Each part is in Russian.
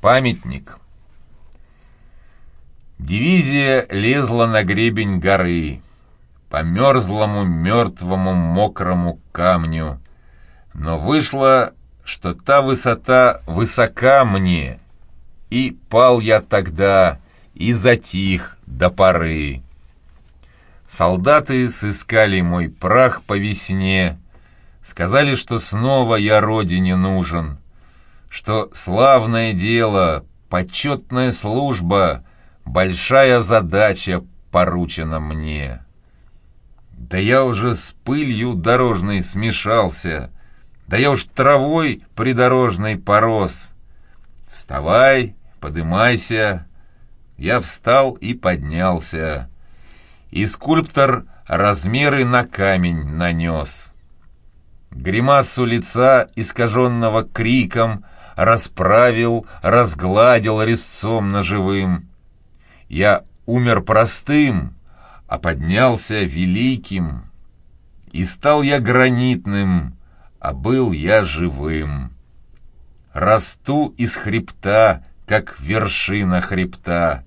Памятник. Дивизия лезла на гребень горы, по мерзлому, мертвому, мокрому камню. Но вышло, что та высота высока мне, и пал я тогда, и затих до поры. Солдаты сыскали мой прах по весне, сказали, что снова я родине нужен — что славное дело, почетная служба, большая задача поручена мне. Да я уже с пылью дорожной смешался, да я уж травой придорожной порос. Вставай, подымайся. Я встал и поднялся. И скульптор размеры на камень нанес. Гримасу лица, искаженного криком, расправил, разгладил резцом ножевым. Я умер простым, а поднялся великим. И стал я гранитным, а был я живым. Расту из хребта, как вершина хребта,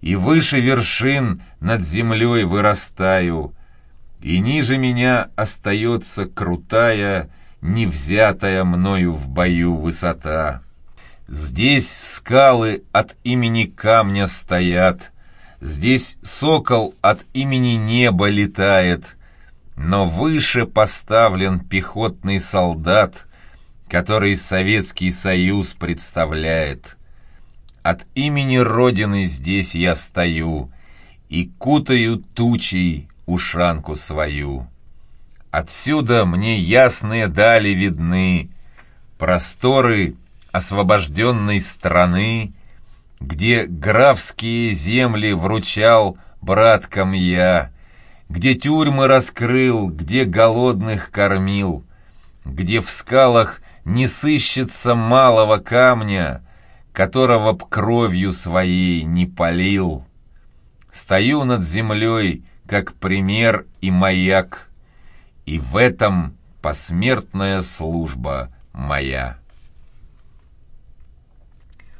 И выше вершин над землей вырастаю, И ниже меня остается крутая, не взятая мною в бою высота. Здесь скалы от имени камня стоят, Здесь сокол от имени неба летает, Но выше поставлен пехотный солдат, Который Советский Союз представляет. От имени Родины здесь я стою И кутаю тучей ушанку свою. Отсюда мне ясные дали видны, Просторы освобожденной страны, Где графские земли вручал браткам я, Где тюрьмы раскрыл, где голодных кормил, Где в скалах не сыщется малого камня, Которого б кровью своей не полил. Стою над землей, как пример и маяк, и в этом посмертная служба моя.